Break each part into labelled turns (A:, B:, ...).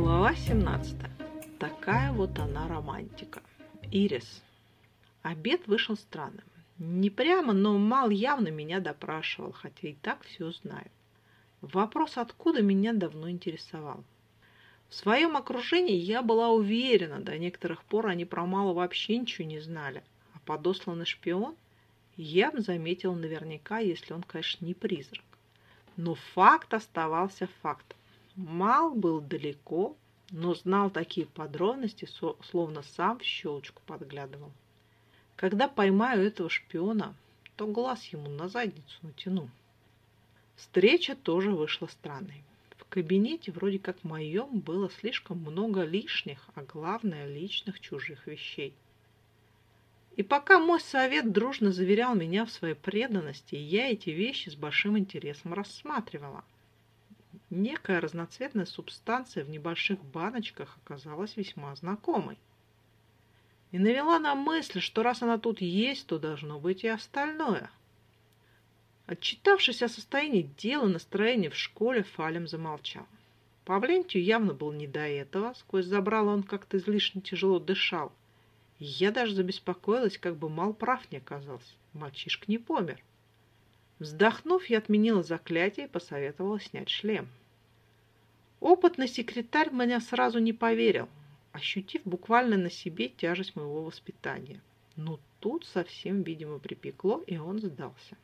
A: Глава 17. Такая вот она романтика. Ирис. Обед вышел странным. Не прямо, но Мал явно меня допрашивал, хотя и так все знаю. Вопрос, откуда меня давно интересовал. В своем окружении я была уверена, до некоторых пор они про Мала вообще ничего не знали. А подосланный шпион я бы заметила наверняка, если он, конечно, не призрак. Но факт оставался фактом. Мал был далеко, но знал такие подробности, словно сам в щелочку подглядывал. Когда поймаю этого шпиона, то глаз ему на задницу натяну. Встреча тоже вышла странной. В кабинете, вроде как моем, было слишком много лишних, а главное, личных чужих вещей. И пока мой совет дружно заверял меня в своей преданности, я эти вещи с большим интересом рассматривала – Некая разноцветная субстанция в небольших баночках оказалась весьма знакомой. И навела на мысль, что раз она тут есть, то должно быть и остальное. Отчитавшись о состоянии дела, настроения в школе, Фалем замолчал. Павлентию явно был не до этого, сквозь забрало он как-то излишне тяжело дышал. я даже забеспокоилась, как бы мал прав не оказался. Мальчишка не помер. Вздохнув, я отменила заклятие и посоветовала снять шлем. Опытный секретарь меня сразу не поверил, ощутив буквально на себе тяжесть моего воспитания. Но тут совсем, видимо, припекло, и он сдался.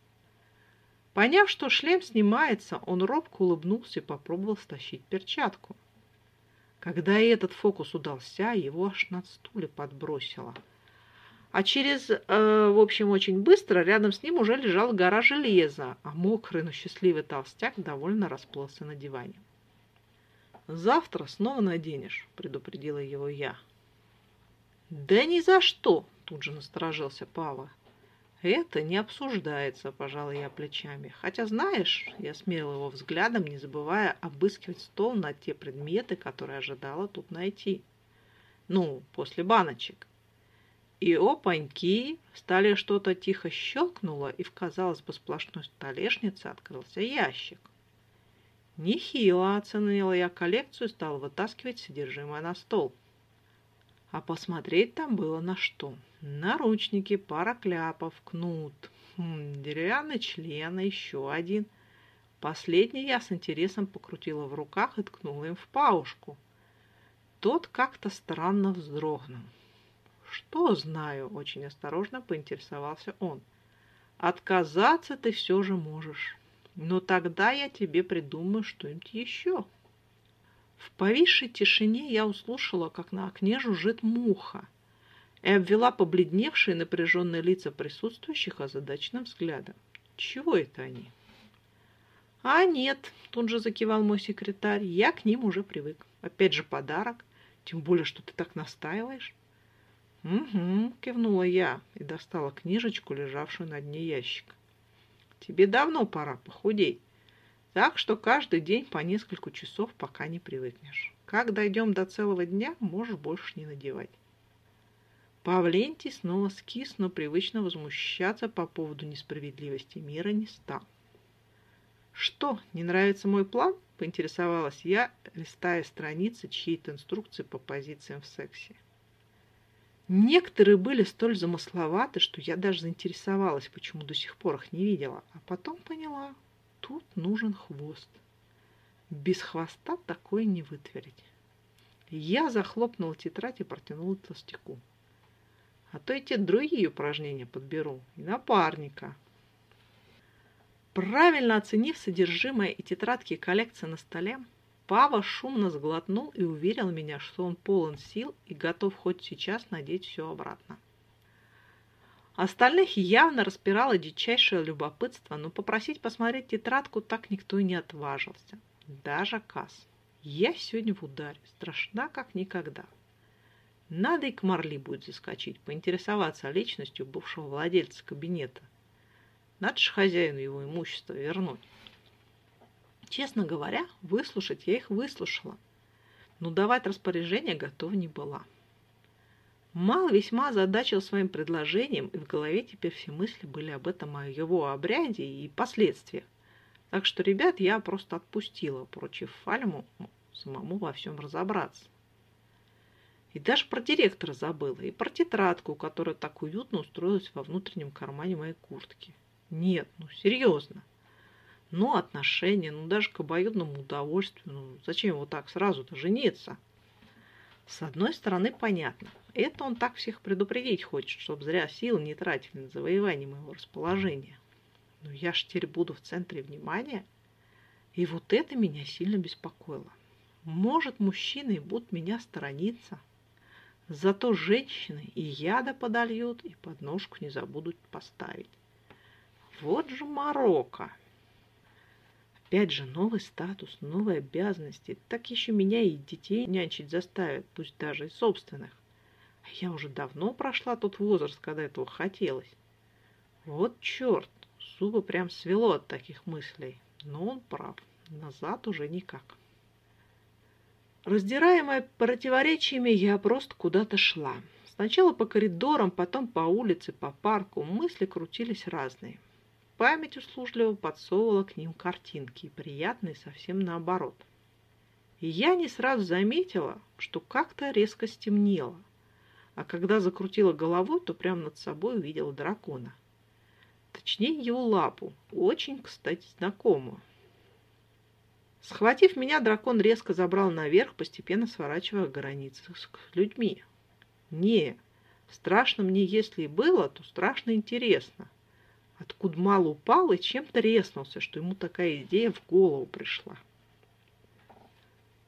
A: Поняв, что шлем снимается, он робко улыбнулся и попробовал стащить перчатку. Когда этот фокус удался, его аж на стуле подбросило – а через, э, в общем, очень быстро рядом с ним уже лежала гора железа, а мокрый, но счастливый толстяк довольно расплылся на диване. «Завтра снова наденешь», — предупредила его я. «Да ни за что!» — тут же насторожился Пава. «Это не обсуждается», — пожала я плечами. «Хотя, знаешь, я смерила его взглядом, не забывая обыскивать стол на те предметы, которые ожидала тут найти. Ну, после баночек. И опаньки, стали что-то тихо щелкнуло, и в, казалось бы, сплошной столешнице открылся ящик. Нехило оценила я коллекцию стала вытаскивать содержимое на стол. А посмотреть там было на что. Наручники, пара кляпов, кнут, хм, деревянный член, еще один. Последний я с интересом покрутила в руках и ткнула им в паушку. Тот как-то странно вздрогнул. «Что знаю?» – очень осторожно поинтересовался он. «Отказаться ты все же можешь, но тогда я тебе придумаю что-нибудь еще». В повисшей тишине я услышала, как на окне жужжит муха, и обвела побледневшие напряженные лица присутствующих озадаченным взглядом. Чего это они? А нет, тут же закивал мой секретарь, я к ним уже привык. Опять же подарок, тем более, что ты так настаиваешь. «Угу», — кивнула я и достала книжечку, лежавшую на дне ящика. «Тебе давно пора похудеть, так что каждый день по несколько часов, пока не привыкнешь. Как дойдем до целого дня, можешь больше не надевать». Павлентий снова скис, но привычно возмущаться по поводу несправедливости мира не стал. «Что, не нравится мой план?» – поинтересовалась я, листая страницы чьей-то инструкции по позициям в сексе. Некоторые были столь замысловаты, что я даже заинтересовалась, почему до сих пор их не видела. А потом поняла, тут нужен хвост. Без хвоста такое не вытворить. Я захлопнула тетрадь и протянула толстяку. А то эти другие упражнения подберу. И напарника. Правильно оценив содержимое и тетрадки коллекции на столе, Пава шумно сглотнул и уверил меня, что он полон сил и готов хоть сейчас надеть все обратно. Остальных явно распирало дичайшее любопытство, но попросить посмотреть тетрадку так никто и не отважился. Даже Касс. Я сегодня в ударе, страшна как никогда. Надо и к Марли будет заскочить, поинтересоваться личностью бывшего владельца кабинета. Надо же хозяину его имущество вернуть. Честно говоря, выслушать я их выслушала, но давать распоряжение готова не была. Мал весьма озадачил своим предложением, и в голове теперь все мысли были об этом, о его обряде и последствиях. Так что ребят я просто отпустила, поручив Фальму самому во всем разобраться. И даже про директора забыла, и про тетрадку, которая так уютно устроилась во внутреннем кармане моей куртки. Нет, ну серьезно. Ну, отношения, ну даже к обоюдному удовольствию. Ну, зачем вот так сразу-то жениться? С одной стороны, понятно. Это он так всех предупредить хочет, чтобы зря сил не тратили на завоевание моего расположения. Но я ж теперь буду в центре внимания. И вот это меня сильно беспокоило. Может, мужчины будут меня сторониться. Зато женщины и яда подольют, и подножку не забудут поставить. Вот же Марокко! Опять же, новый статус, новые обязанности. Так еще меня и детей нянчить заставят, пусть даже и собственных. А я уже давно прошла тот возраст, когда этого хотелось. Вот черт, зубы прям свело от таких мыслей. Но он прав, назад уже никак. Раздираемая противоречиями, я просто куда-то шла. Сначала по коридорам, потом по улице, по парку. Мысли крутились разные. Память услужливо подсовывала к ним картинки, приятные совсем наоборот. И я не сразу заметила, что как-то резко стемнело. А когда закрутила головой, то прямо над собой увидела дракона. Точнее, его лапу, очень, кстати, знакомую. Схватив меня, дракон резко забрал наверх, постепенно сворачивая границы с людьми. Не, страшно мне, если и было, то страшно интересно. Откуда мало упал и чем-то резнулся, что ему такая идея в голову пришла.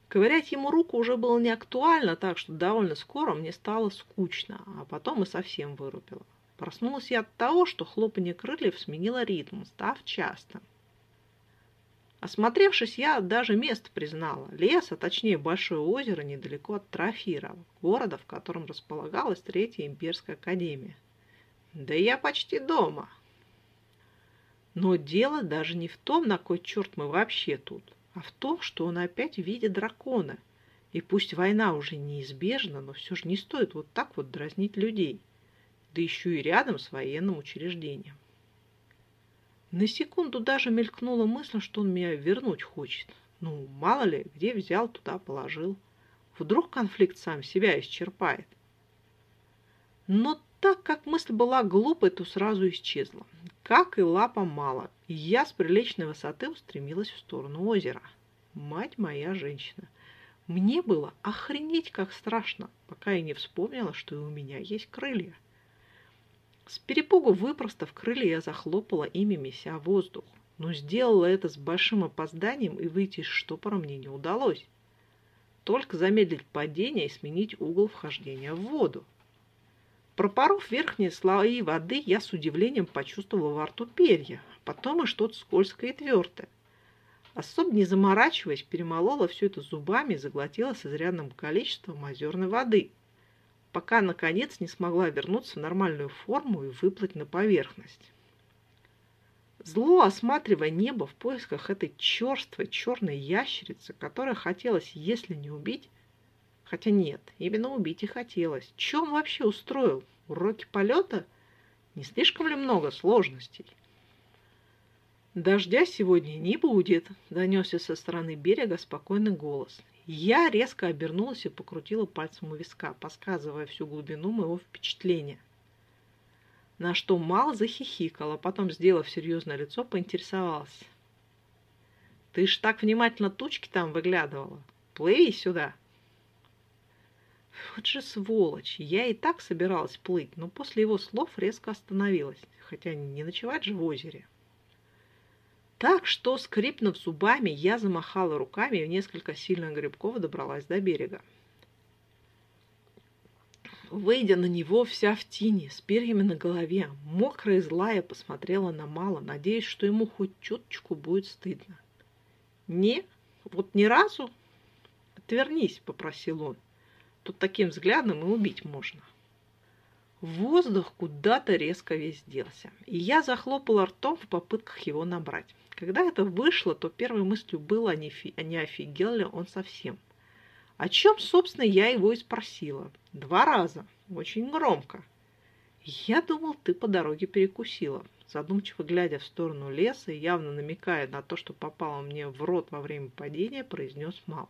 A: Ковырять ему руку уже было не актуально, так что довольно скоро мне стало скучно, а потом и совсем вырубило. Проснулась я от того, что хлопанье крыльев сменило ритм, став частым. Осмотревшись, я даже место признала. Лес, а точнее большое озеро недалеко от Трофира, города, в котором располагалась Третья имперская академия. Да я почти дома. Но дело даже не в том, на кой черт мы вообще тут, а в том, что он опять видит дракона. И пусть война уже неизбежна, но все же не стоит вот так вот дразнить людей. Да еще и рядом с военным учреждением. На секунду даже мелькнула мысль, что он меня вернуть хочет. Ну, мало ли, где взял, туда положил. Вдруг конфликт сам себя исчерпает. Но так как мысль была глупой, то сразу исчезла. Как и лапа мало, я с приличной высоты устремилась в сторону озера. Мать моя женщина. Мне было охренеть как страшно, пока я не вспомнила, что и у меня есть крылья. С перепугу выпростав крылья, я захлопала ими, меся воздух. Но сделала это с большим опозданием, и выйти из штопора мне не удалось. Только замедлить падение и сменить угол вхождения в воду. Пропоров верхние слои воды, я с удивлением почувствовала во рту перья, а потом и что-то скользкое и твердое. Особо не заморачиваясь, перемолола все это зубами и заглотила с изрядным количеством озерной воды – пока, наконец, не смогла вернуться в нормальную форму и выплыть на поверхность. Зло, осматривая небо в поисках этой черствой черной ящерицы, которая хотелось, если не убить, хотя нет, именно убить и хотелось. Чем вообще устроил? Уроки полета? Не слишком ли много сложностей? «Дождя сегодня не будет», — донесся со стороны берега спокойный голос. Я резко обернулась и покрутила пальцем у виска, подсказывая всю глубину моего впечатления. На что Мал захихикала, потом, сделав серьезное лицо, поинтересовалась. «Ты ж так внимательно тучки там выглядывала. Плыви сюда!» Вот же сволочь! Я и так собиралась плыть, но после его слов резко остановилась, хотя не ночевать же в озере. Так что, скрипнув зубами, я замахала руками и в несколько сильных грибков добралась до берега. Выйдя на него вся в тине, с перьями на голове, мокрая и злая, посмотрела на Мало, надеясь, что ему хоть чуточку будет стыдно. «Не, вот ни разу?» «Отвернись», — попросил он. «Тут таким взглядом и убить можно». Воздух куда-то резко весь делся, и я захлопала ртом в попытках его набрать. Когда это вышло, то первой мыслью было, не, фи, не офигел ли он совсем. О чем, собственно, я его и спросила. Два раза. Очень громко. Я думал, ты по дороге перекусила. Задумчиво глядя в сторону леса и явно намекая на то, что попало мне в рот во время падения, произнес Мал.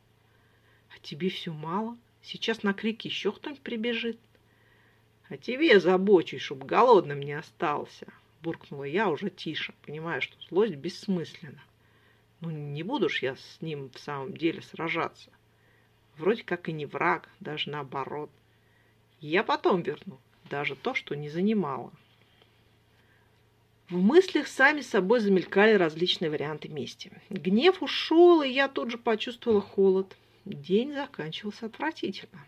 A: А тебе все мало? Сейчас на крик еще кто-нибудь прибежит. А тебе забочусь, чтоб голодным не остался, буркнула я уже тише, понимая, что злость бессмысленна. Ну, не буду ж я с ним в самом деле сражаться. Вроде как и не враг, даже наоборот. Я потом верну, даже то, что не занимала. В мыслях сами собой замелькали различные варианты мести. Гнев ушел, и я тут же почувствовала холод. День заканчивался отвратительно.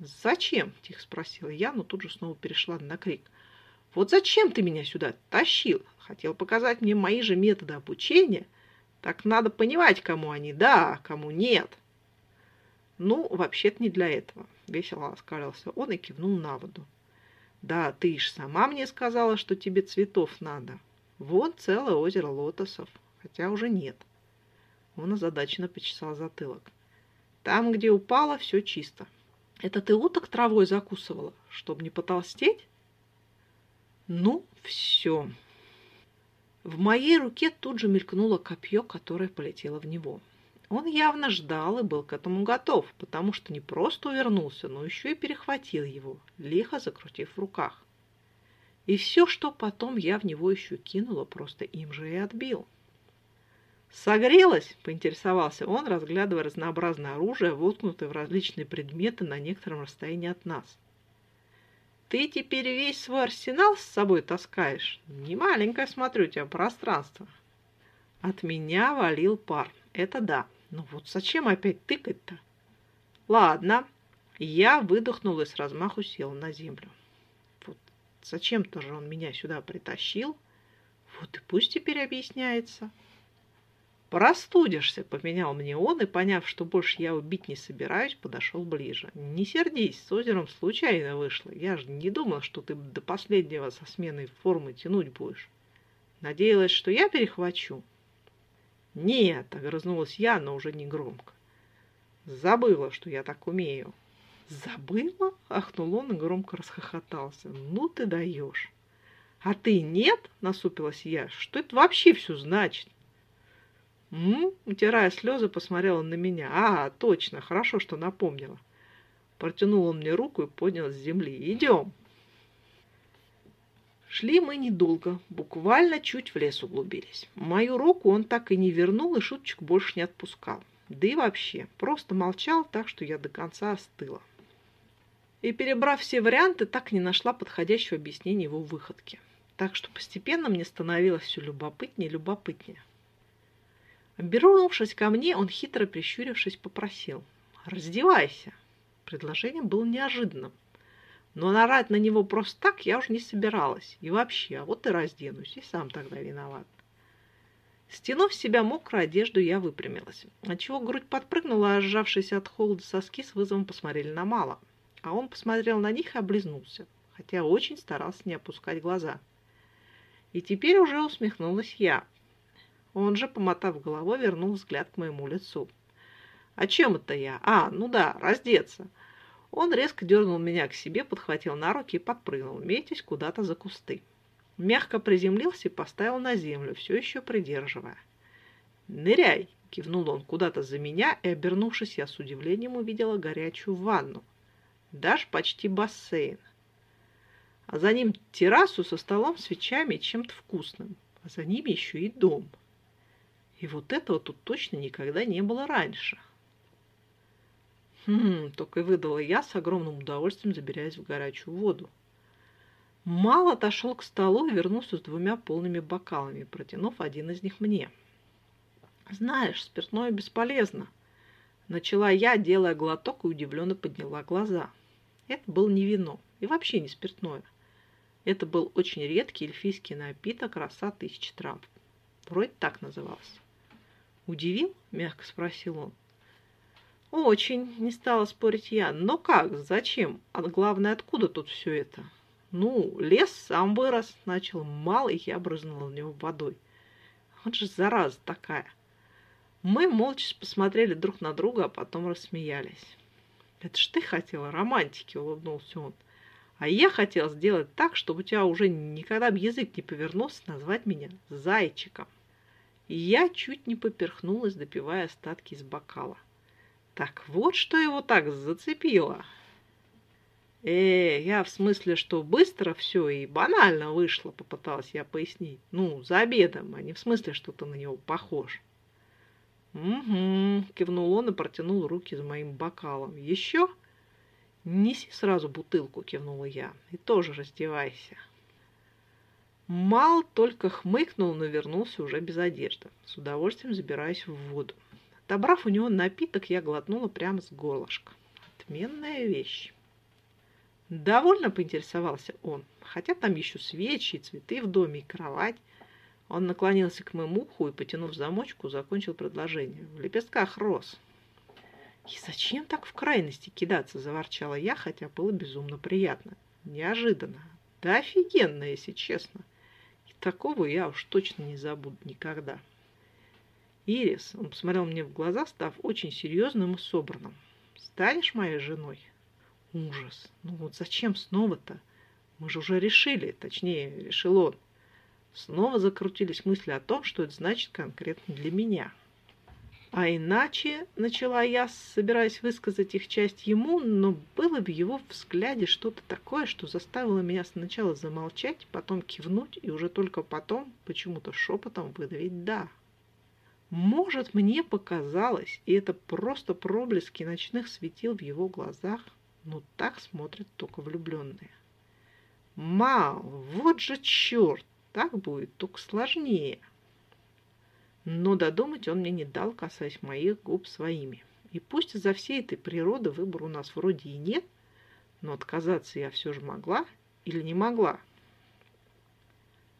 A: «Зачем?» – тихо спросила я, но тут же снова перешла на крик. «Вот зачем ты меня сюда тащил? Хотел показать мне мои же методы обучения? Так надо понимать, кому они да, а кому нет». «Ну, вообще-то не для этого», – весело оскалился он и кивнул на воду. «Да, ты ж сама мне сказала, что тебе цветов надо. Вон целое озеро лотосов, хотя уже нет». Он озадаченно почесал затылок. Там, где упала, все чисто. Это ты уток травой закусывала, чтобы не потолстеть? Ну, все. В моей руке тут же мелькнуло копье, которое полетело в него. Он явно ждал и был к этому готов, потому что не просто увернулся, но еще и перехватил его, лихо закрутив в руках. И все, что потом я в него еще кинула, просто им же и отбил. «Согрелась?» – поинтересовался он, разглядывая разнообразное оружие, воткнутое в различные предметы на некотором расстоянии от нас. «Ты теперь весь свой арсенал с собой таскаешь? Не маленькое, смотрю, у тебя пространство». От меня валил пар. Это да. Ну вот зачем опять тыкать-то? Ладно. Я выдохнула и с размаху села на землю. Вот зачем-то же он меня сюда притащил. Вот и пусть теперь объясняется. «Простудишься», — поменял мне он, и, поняв, что больше я убить не собираюсь, подошел ближе. «Не сердись, с озером случайно вышло. Я же не думал, что ты до последнего со сменой формы тянуть будешь. Надеялась, что я перехвачу». «Нет», — огрызнулась я, но уже не громко. «Забыла, что я так умею». «Забыла?» — ахнул он и громко расхохотался. «Ну ты даешь!» «А ты нет?» — насупилась я. «Что это вообще все значит?» «М?», утирая слезы, посмотрела на меня. «А, точно, хорошо, что напомнила». Протянул он мне руку и поднял с земли. «Идем». Шли мы недолго, буквально чуть в лес углубились. Мою руку он так и не вернул и шуточку больше не отпускал. Да и вообще, просто молчал так, что я до конца остыла. И, перебрав все варианты, так не нашла подходящего объяснения его выходки. Так что постепенно мне становилось все любопытнее и любопытнее. Обернувшись ко мне, он, хитро прищурившись, попросил. «Раздевайся!» Предложение было неожиданным. Но нарать на него просто так я уже не собиралась. И вообще, а вот и разденусь, и сам тогда виноват. Стянув с себя мокрую одежду, я выпрямилась. Отчего грудь подпрыгнула, а сжавшиеся от холода соски с вызовом посмотрели на мало. А он посмотрел на них и облизнулся, хотя очень старался не опускать глаза. И теперь уже усмехнулась я, он же, помотав головой, вернул взгляд к моему лицу. «О чем это я? А, ну да, раздеться!» Он резко дернул меня к себе, подхватил на руки и подпрыгнул, метясь куда-то за кусты. Мягко приземлился и поставил на землю, все еще придерживая. «Ныряй!» — кивнул он куда-то за меня, и, обернувшись, я с удивлением увидела горячую ванну. Даже почти бассейн. А за ним террасу со столом, свечами и чем-то вкусным. А за ними еще и дом. И вот этого тут точно никогда не было раньше. Хм, только и выдала я с огромным удовольствием, забираясь в горячую воду. Мал отошел к столу и вернулся с двумя полными бокалами, протянув один из них мне. «Знаешь, спиртное бесполезно», — начала я, делая глоток и удивленно подняла глаза. Это был не вино и вообще не спиртное. Это был очень редкий эльфийский напиток роса тысяч трав. Вроде так назывался. «Удивил?» – мягко спросил он. «Очень», – не стала спорить я. «Но как? Зачем? А главное, откуда тут все это?» «Ну, лес сам вырос», – начал мал, и я брызнула в него водой. Вот же зараза такая. Мы молча посмотрели друг на друга, а потом рассмеялись. «Это ж ты хотела романтики», – улыбнулся он. «А я хотел сделать так, чтобы у тебя уже никогда бы язык не повернулся назвать меня зайчиком» я чуть не поперхнулась, допивая остатки из бокала. Так вот, что его так зацепило. Э, я в смысле, что быстро все и банально вышло, попыталась я пояснить. Ну, за обедом, а не в смысле, что ты на него похож. «Угу», — кивнул он и протянул руки за моим бокалом. «Еще?» «Неси сразу бутылку», — кивнула я, — «и тоже раздевайся». Мал только хмыкнул, но вернулся уже без одежды, с удовольствием забираясь в воду. Отобрав у него напиток, я глотнула прямо с горлышка. Отменная вещь. Довольно поинтересовался он, хотя там еще свечи и цветы в доме, и кровать. Он наклонился к моему уху и, потянув замочку, закончил предложение. В лепестках роз. «И зачем так в крайности кидаться?» – заворчала я, хотя было безумно приятно. Неожиданно. Да офигенно, если честно. Такого я уж точно не забуду никогда. Ирис, он посмотрел мне в глаза, став очень серьезным и собранным. «Станешь моей женой?» Ужас. Ну вот зачем снова-то? Мы же уже решили, точнее, решил он. Снова закрутились мысли о том, что это значит конкретно для меня. А иначе, начала я, собираясь высказать их часть ему, но было в его взгляде что-то такое, что заставило меня сначала замолчать, потом кивнуть и уже только потом почему-то шепотом выдавить «да». Может, мне показалось, и это просто проблески ночных светил в его глазах, но так смотрят только влюбленные. Мал, вот же черт, так будет только сложнее. Но додумать он мне не дал, касаясь моих губ своими. И пусть из-за всей этой природы выбора у нас вроде и нет, но отказаться я все же могла или не могла.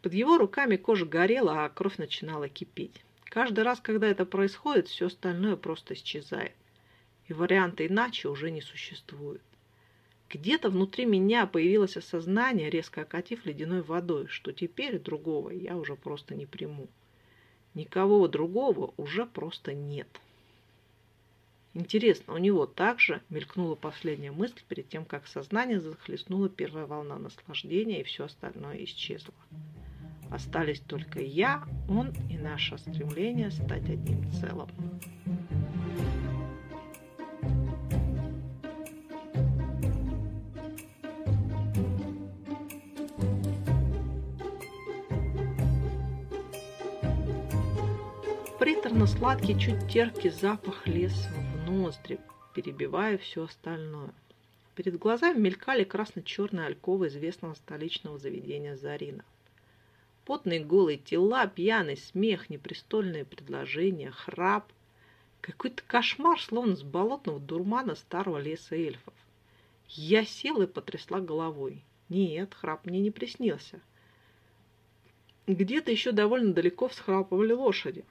A: Под его руками кожа горела, а кровь начинала кипеть. Каждый раз, когда это происходит, все остальное просто исчезает. И варианта иначе уже не существует. Где-то внутри меня появилось осознание, резко окатив ледяной водой, что теперь другого я уже просто не приму. Никого другого уже просто нет. Интересно, у него также мелькнула последняя мысль перед тем, как сознание захлестнула первая волна наслаждения, и все остальное исчезло. Остались только я, он и наше стремление стать одним целым. Приторно-сладкий, чуть терпкий запах лес в ноздри, перебивая все остальное. Перед глазами мелькали красно-черные альковы известного столичного заведения «Зарина». Потные голые тела, пьяный смех, непристольные предложения, храп. Какой-то кошмар, словно с болотного дурмана старого леса эльфов. Я села и потрясла головой. Нет, храп мне не приснился. Где-то еще довольно далеко всхрапывали лошади.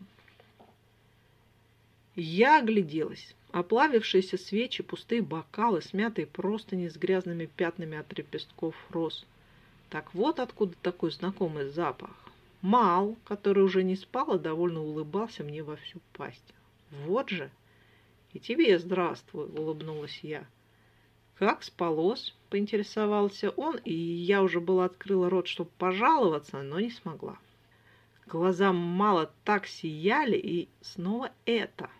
A: Я огляделась. Оплавившиеся свечи, пустые бокалы, смятые простыни с грязными пятнами от лепестков роз. Так вот откуда такой знакомый запах. Мал, который уже не спал, а довольно улыбался мне во всю пасть. Вот же. И тебе здравствуй, улыбнулась я. Как спалось, поинтересовался он, и я уже была открыла рот, чтобы пожаловаться, но не смогла. Глаза мало так сияли, и снова это.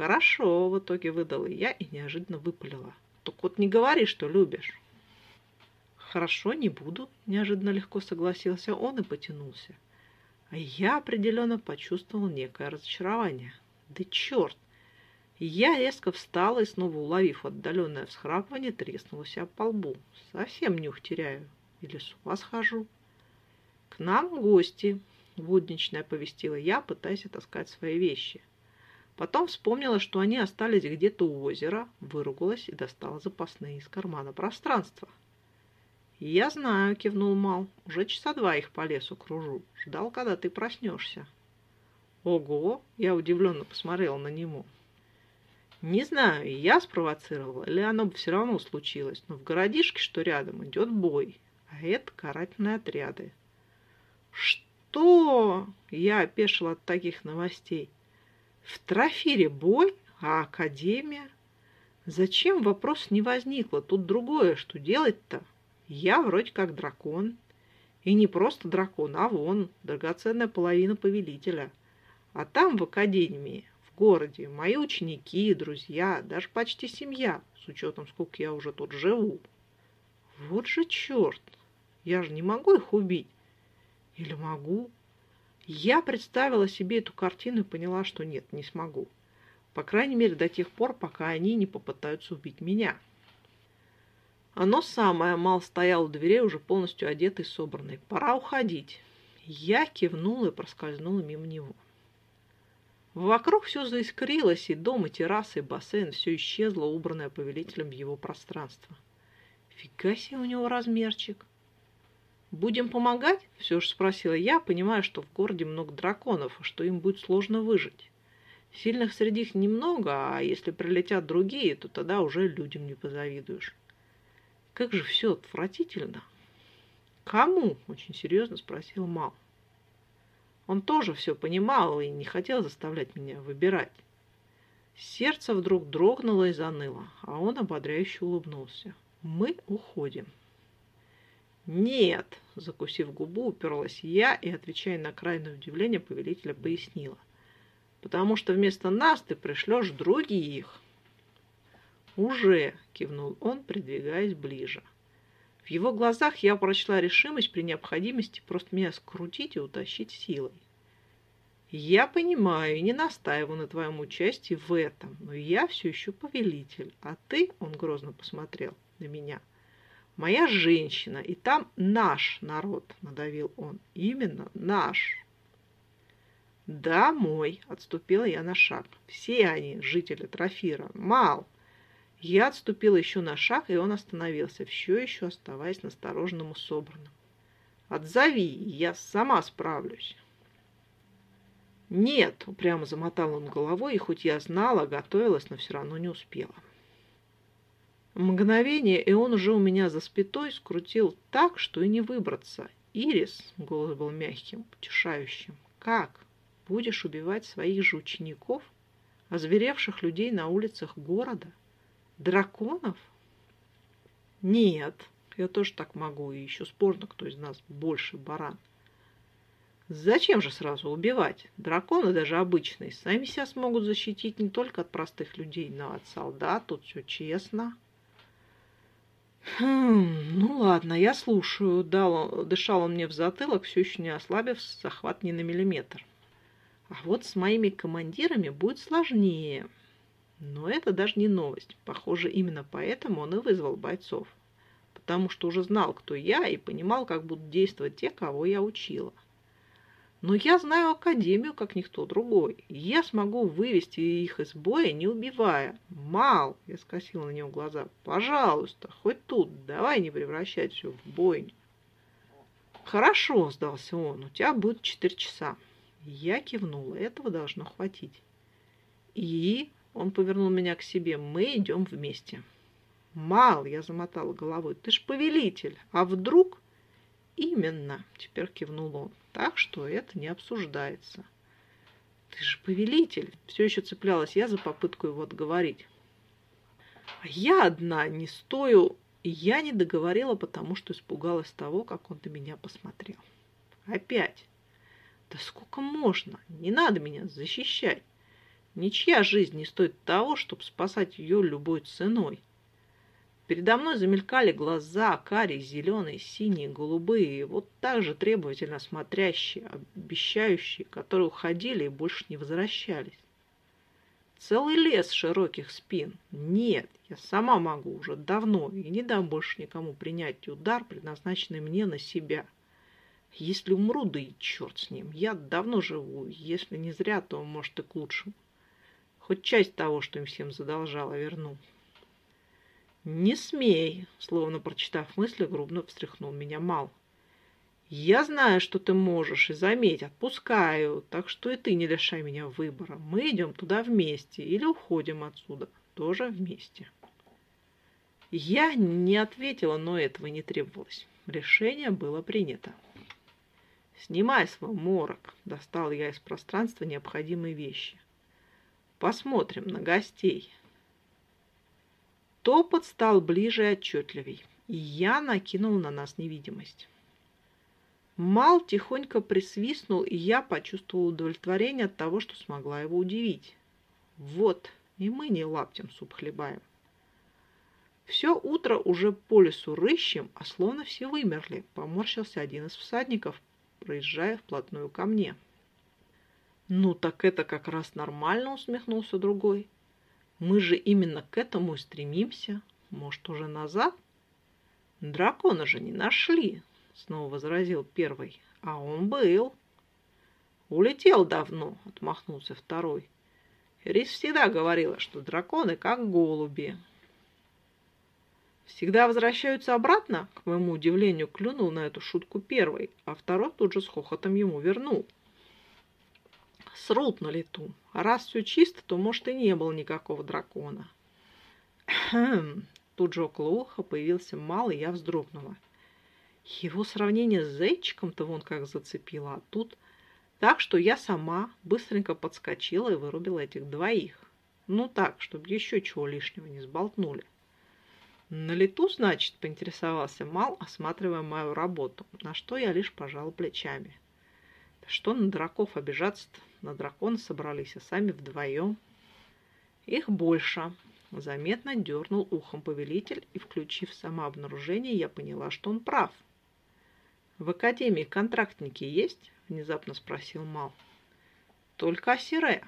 A: Хорошо, в итоге выдала я и неожиданно выпалила. Так вот не говори, что любишь. Хорошо, не буду, неожиданно легко согласился он и потянулся. А я определенно почувствовал некое разочарование. Да черт! Я резко встала и, снова уловив отдаленное всхрапывание, треснула себя по лбу. Совсем нюх теряю. Или с ума схожу. К нам гости, будничная оповестила я, пытаясь отыскать свои вещи. Потом вспомнила, что они остались где-то у озера, выругалась и достала запасные из кармана пространства. «Я знаю», — кивнул Мал, — «уже часа два их по лесу кружу. Ждал, когда ты проснешься». «Ого!» — я удивленно посмотрела на него. Не знаю, я спровоцировала, или оно бы все равно случилось, но в городишке, что рядом, идет бой, а это карательные отряды. «Что?» — я опешила от таких новостей. В Трофире бой, а Академия? Зачем вопрос не возникло? Тут другое, что делать-то? Я вроде как дракон. И не просто дракон, а вон, драгоценная половина повелителя. А там, в Академии, в городе, мои ученики, друзья, даже почти семья, с учетом, сколько я уже тут живу. Вот же черт! Я же не могу их убить. Или могу? Я представила себе эту картину и поняла, что нет, не смогу. По крайней мере, до тех пор, пока они не попытаются убить меня. Оно самое, Мал стоял у дверей, уже полностью одетый и собранный. Пора уходить. Я кивнула и проскользнула мимо него. Вокруг все заискрилось, и дом, и террасы, и бассейн, все исчезло, убранное повелителем его пространство. Фига себе у него размерчик. «Будем помогать?» – все же спросила я, понимая, что в городе много драконов, что им будет сложно выжить. Сильных среди них немного, а если прилетят другие, то тогда уже людям не позавидуешь. Как же все отвратительно. «Кому?» – очень серьезно спросил Мал. Он тоже все понимал и не хотел заставлять меня выбирать. Сердце вдруг дрогнуло и заныло, а он ободряюще улыбнулся. «Мы уходим». «Нет!» – закусив губу, уперлась я и, отвечая на крайнее удивление, повелителя пояснила. «Потому что вместо нас ты пришлешь других». «Уже!» – кивнул он, придвигаясь ближе. В его глазах я прочла решимость при необходимости просто меня скрутить и утащить силой. Я понимаю и не настаиваю на твоем участии в этом, но я все еще повелитель, а ты, он грозно посмотрел на меня, моя женщина, и там наш народ, надавил он, именно наш. Да, мой, отступила я на шаг. Все они, жители Трофира, мал. Я отступила еще на шаг, и он остановился, все еще оставаясь настороженным и собранным. «Отзови, я сама справлюсь». «Нет», — упрямо замотал он головой, и хоть я знала, готовилась, но все равно не успела. Мгновение, и он уже у меня за спитой скрутил так, что и не выбраться. «Ирис», — голос был мягким, утешающим, — «как? Будешь убивать своих же учеников, озверевших людей на улицах города?» Драконов? Нет, я тоже так могу, и еще спорно, кто из нас больше баран. Зачем же сразу убивать? Драконы, даже обычные, сами себя смогут защитить не только от простых людей, но от солдат. Тут все честно. Хм, ну ладно, я слушаю. Дал, дышал он мне в затылок, все еще не ослабив захват ни на миллиметр. А вот с моими командирами будет сложнее. Но это даже не новость. Похоже, именно поэтому он и вызвал бойцов. Потому что уже знал, кто я, и понимал, как будут действовать те, кого я учила. Но я знаю Академию, как никто другой. Я смогу вывести их из боя, не убивая. Мал, я скосила на него глаза, пожалуйста, хоть тут, давай не превращать все в бойню. Хорошо, сдался он, у тебя будет четыре часа. Я кивнула, этого должно хватить. И он повернул меня к себе. Мы идем вместе. Мал, я замотала головой. Ты ж повелитель. А вдруг? Именно, теперь кивнул он. Так что это не обсуждается. Ты же повелитель. Все еще цеплялась я за попытку его отговорить. А я одна не стою. И я не договорила, потому что испугалась того, как он на меня посмотрел. Опять. Да сколько можно? Не надо меня защищать. Ничья жизнь не стоит того, чтобы спасать ее любой ценой. Передо мной замелькали глаза, карие, зеленые, синие, голубые, вот так же требовательно смотрящие, обещающие, которые уходили и больше не возвращались. Целый лес широких спин. Нет, я сама могу уже давно и не дам больше никому принять удар, предназначенный мне на себя. Если умру, да и черт с ним. Я давно живу, если не зря, то, может, и к лучшему. Хоть часть того, что им всем задолжала, верну. «Не смей!» — словно прочитав мысли, грубно встряхнул меня Мал. «Я знаю, что ты можешь, и заметь, отпускаю, так что и ты не лишай меня выбора. Мы идем туда вместе или уходим отсюда, тоже вместе». Я не ответила, но этого не требовалось. Решение было принято. «Снимай свой морок», — достал я из пространства необходимые вещи. Посмотрим на гостей. Топот стал ближе и отчетливей, и я накинул на нас невидимость. Мал тихонько присвистнул, и я почувствовал удовлетворение от того, что смогла его удивить. Вот, и мы не лаптем суп хлебаем. Все утро уже по лесу рыщем, а словно все вымерли, поморщился один из всадников, проезжая вплотную ко мне. «Ну так это как раз нормально», — усмехнулся другой. «Мы же именно к этому и стремимся. Может, уже назад?» «Дракона же не нашли», — снова возразил первый. «А он был». «Улетел давно», — отмахнулся второй. Рис всегда говорила, что драконы как голуби. Всегда возвращаются обратно, к моему удивлению, клюнул на эту шутку первый, а второй тут же с хохотом ему вернул. Срут на лету. А раз все чисто, то, может, и не было никакого дракона. Хм. Тут же около уха появился малый, я вздрогнула. Его сравнение с зайчиком-то вон как зацепило, а тут... Так что я сама быстренько подскочила и вырубила этих двоих. Ну так, чтобы еще чего лишнего не сболтнули. На лету, значит, поинтересовался Мал, осматривая мою работу, на что я лишь пожал плечами. Что на драков обижаться-то? На дракона собрались, а сами вдвоем. Их больше. Заметно дернул ухом повелитель, и, включив самообнаружение, я поняла, что он прав. «В академии контрактники есть?» – внезапно спросил Мал. «Только Асире.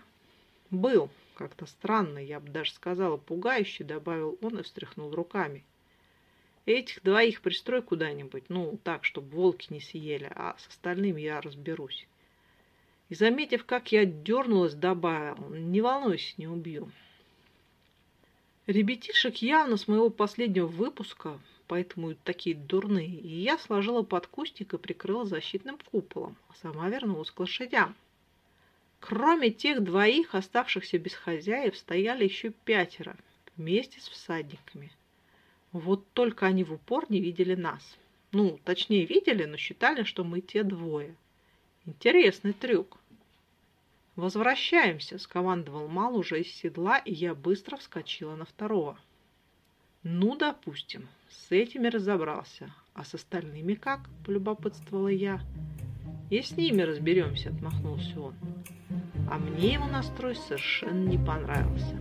A: Был. Как-то странно, я бы даже сказала, пугающе», – добавил он и встряхнул руками. «Этих двоих пристрой куда-нибудь, ну, так, чтобы волки не съели, а с остальными я разберусь». И, заметив, как я дернулась, добавил, «Не волнуйся, не убью». Ребятишек явно с моего последнего выпуска, поэтому такие дурные, и я сложила под кустик и прикрыла защитным куполом, а сама вернулась к лошадям. Кроме тех двоих, оставшихся без хозяев, стояли еще пятеро вместе с всадниками. Вот только они в упор не видели нас. Ну, точнее, видели, но считали, что мы те двое. Интересный трюк. «Возвращаемся», — скомандовал Мал уже из седла, и я быстро вскочила на второго. «Ну, допустим, с этими разобрался. А с остальными как?» — полюбопытствовала я. «И с ними разберемся», — отмахнулся он. А мне его настрой совершенно не понравился.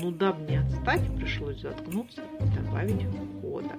A: Ну, дабы не отстать, пришлось заткнуться и добавить хода.